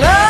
love.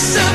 so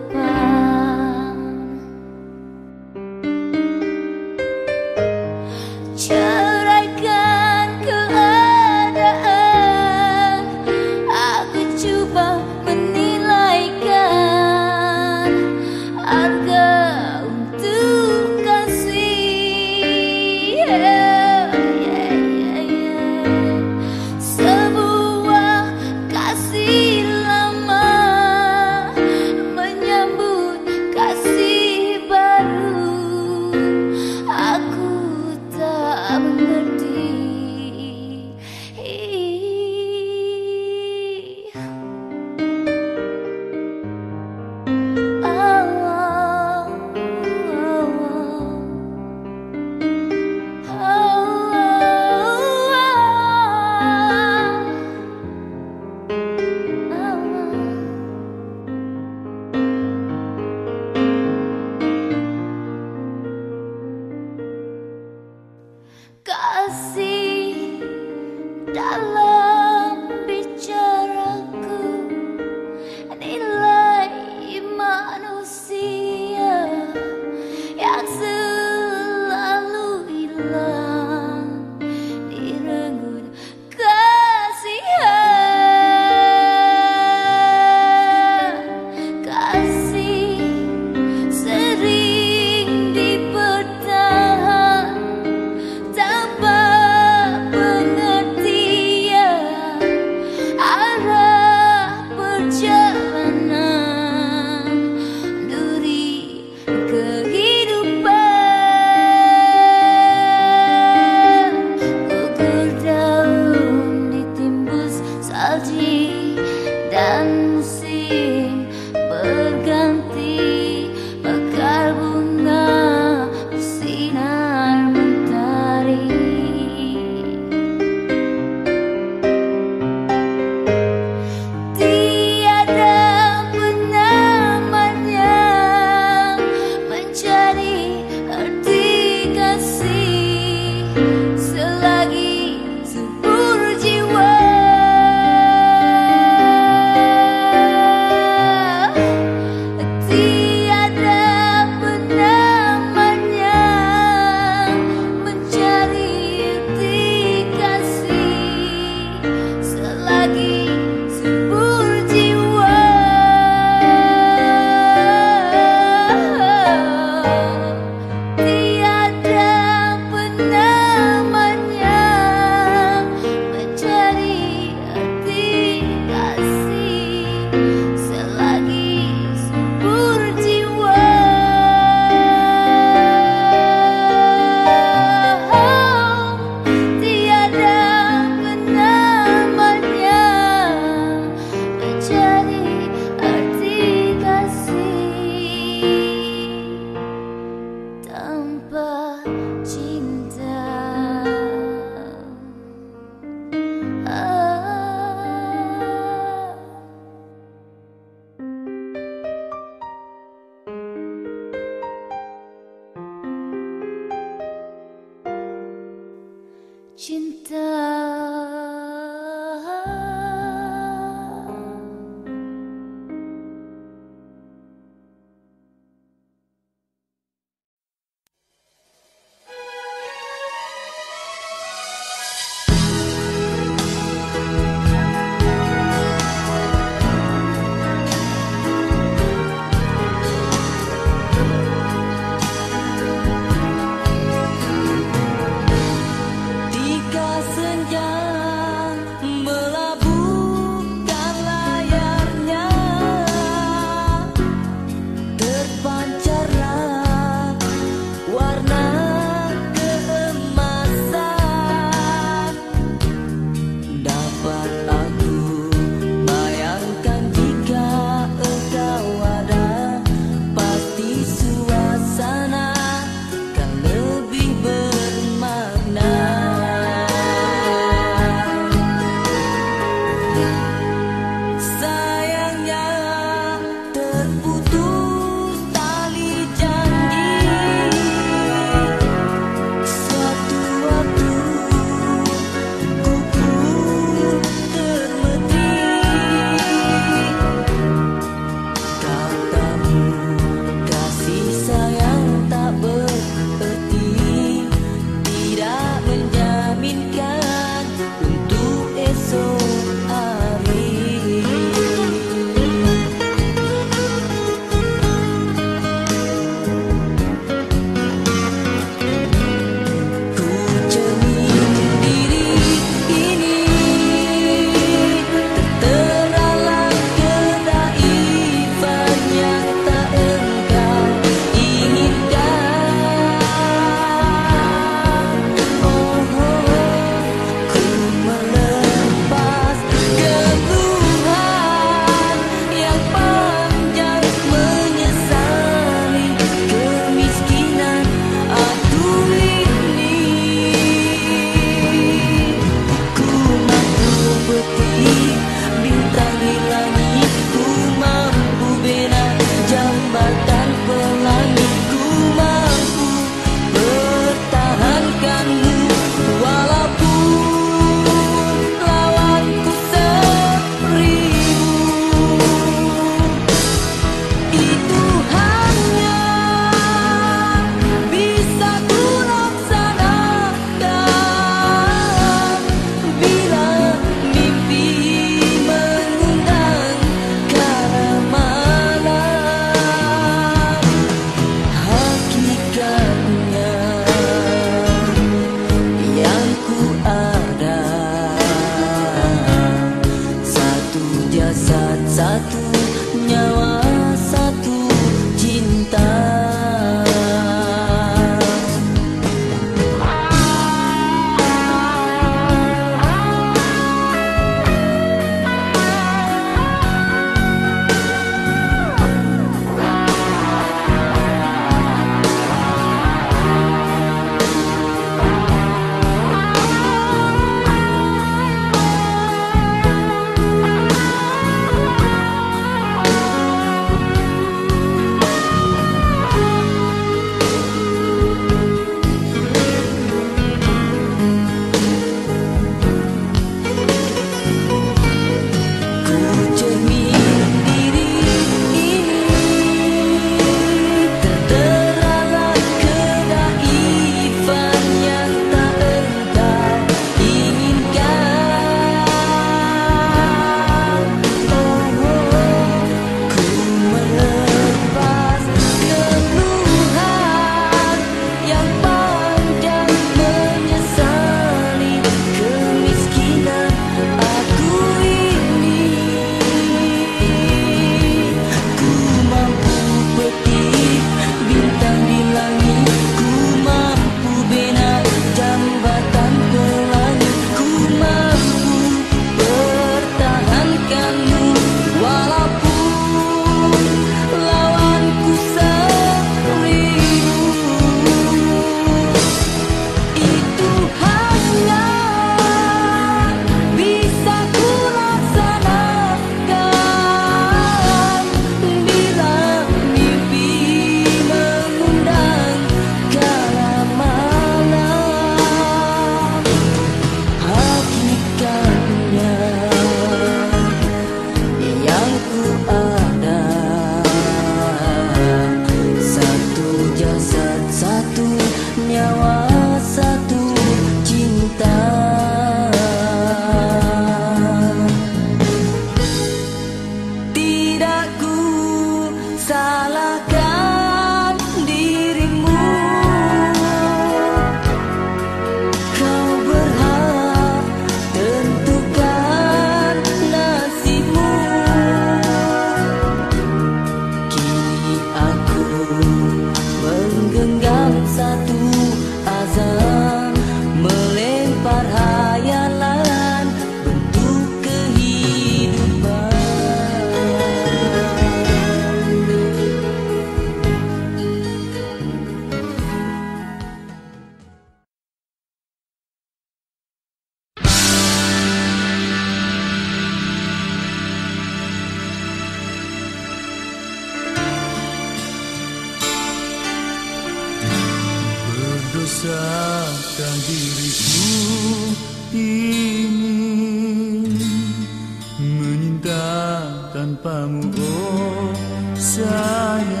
Oh sayang.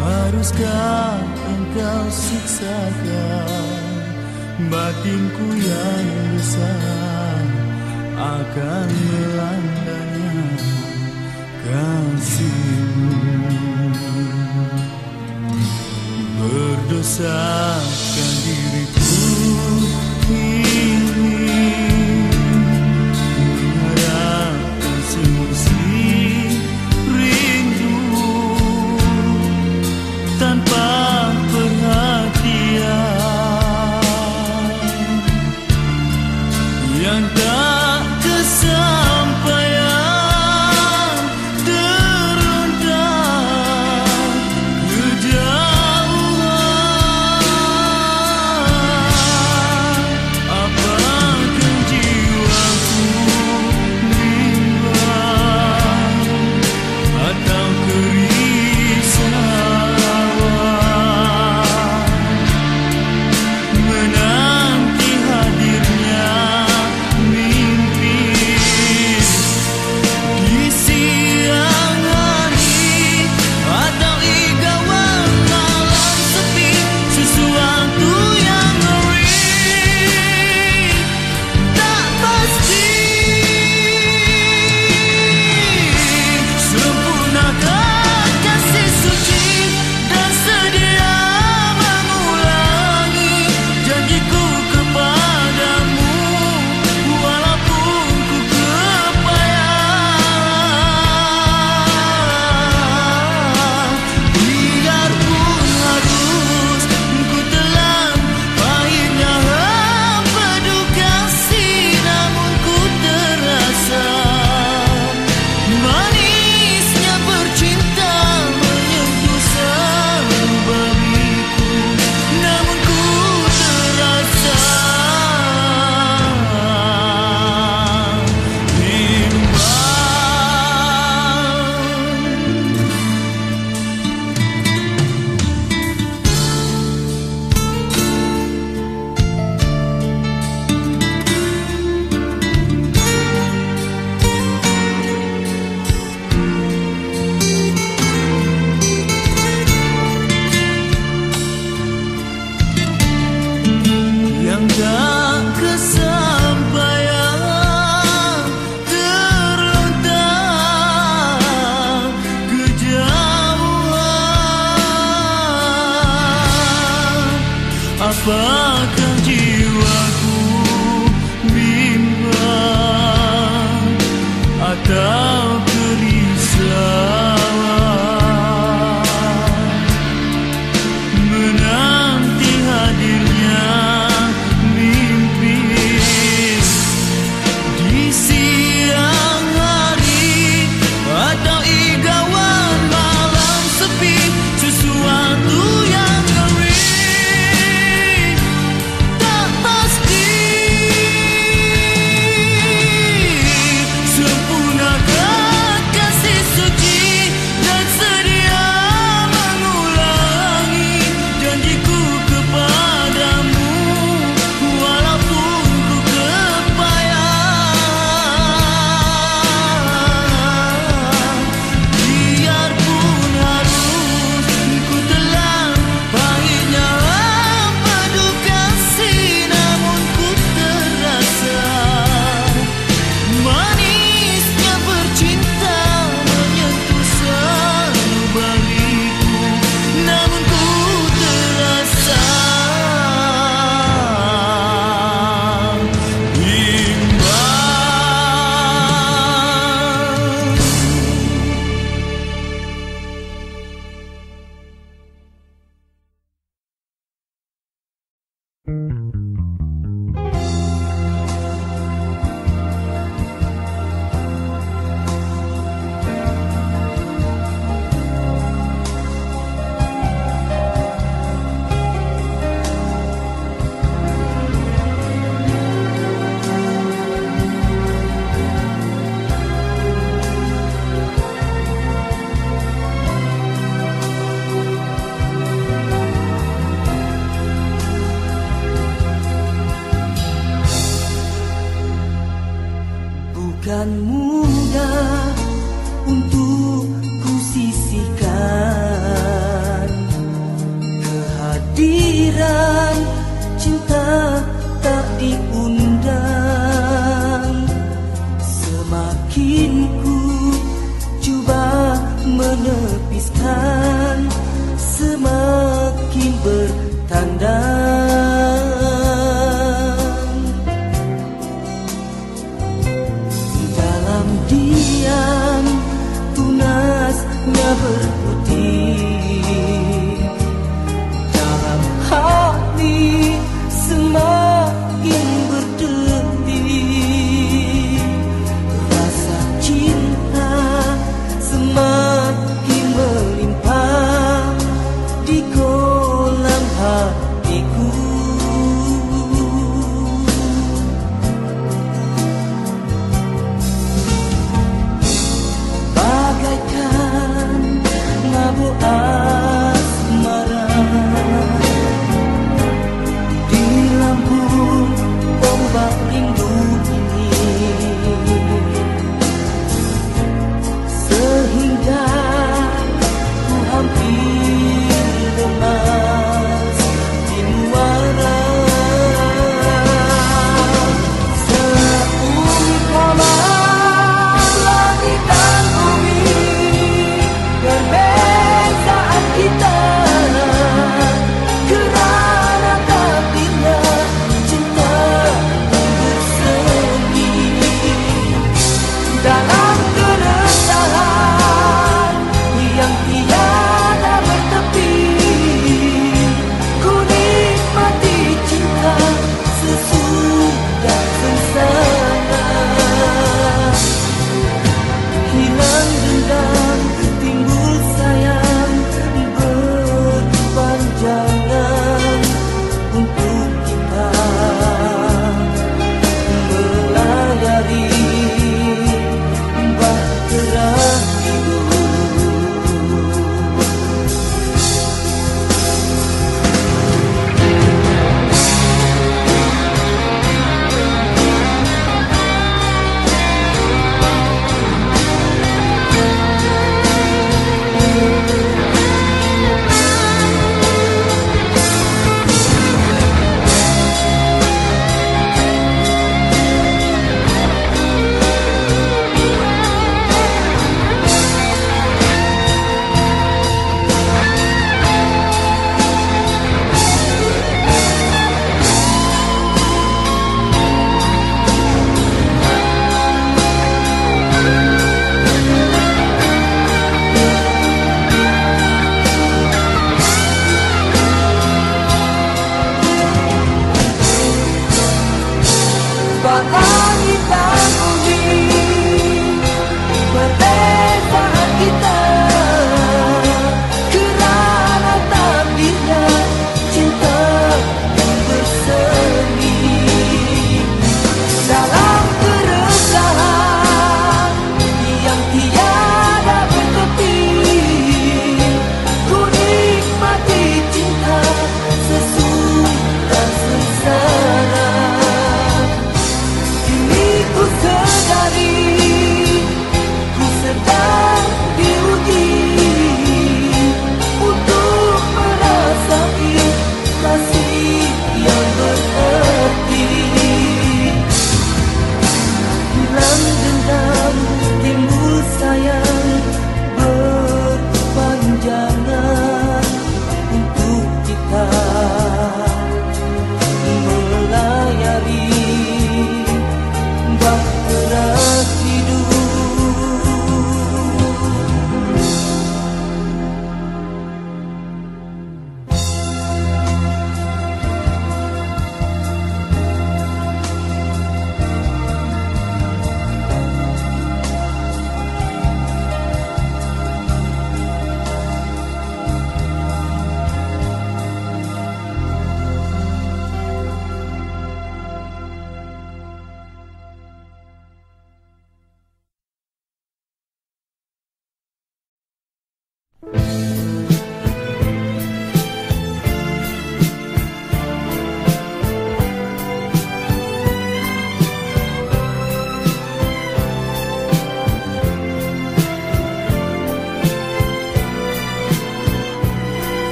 Haruskah engkau siksakan? Batinku yang besar Akan melandanya kasihmu. Berdosa kan di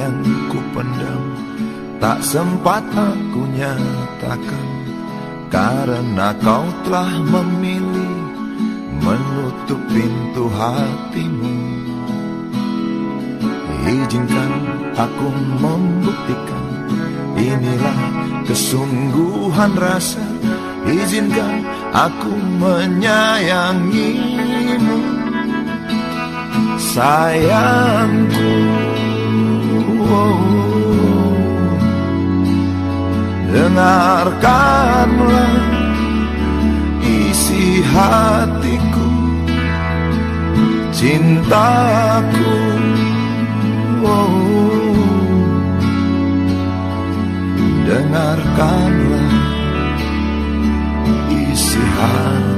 yang ku pendam Tak sempat aku nyatakan Karena kau telah memilih Menutup pintu hatimu. Izinkan aku membuktikan Inilah kesungguhan rasa. Izinkan aku menyayangimu. Sayangku. Dengarkanlah isi hatiku Cintaku. Oh, Dengarkanlah isi hatiku.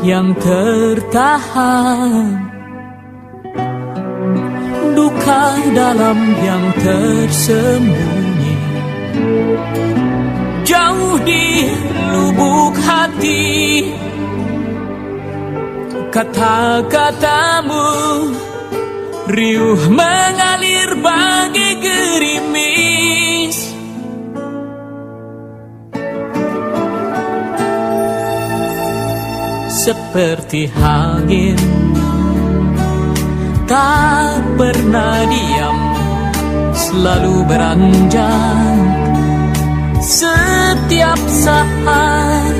yang tertahan. Duka dalam yang tersembunyi. Jauh di lubuk hati. Kata-katamu Riuh mengalir bagi gerimis Seperti angin. Tak pernah diam Selalu beranjak. Setiap saat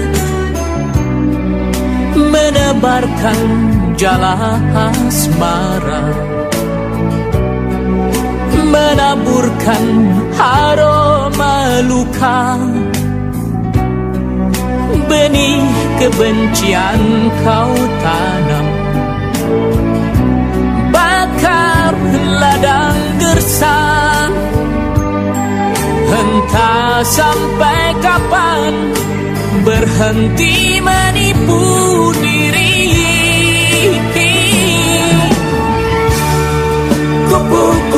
Menebarkan jala asmara Menaburkan aroma luka Benih kebencian kau tanam. Bakar ladang gersang Entah sampai kapan Berhenti menipu diri Kupu-kupu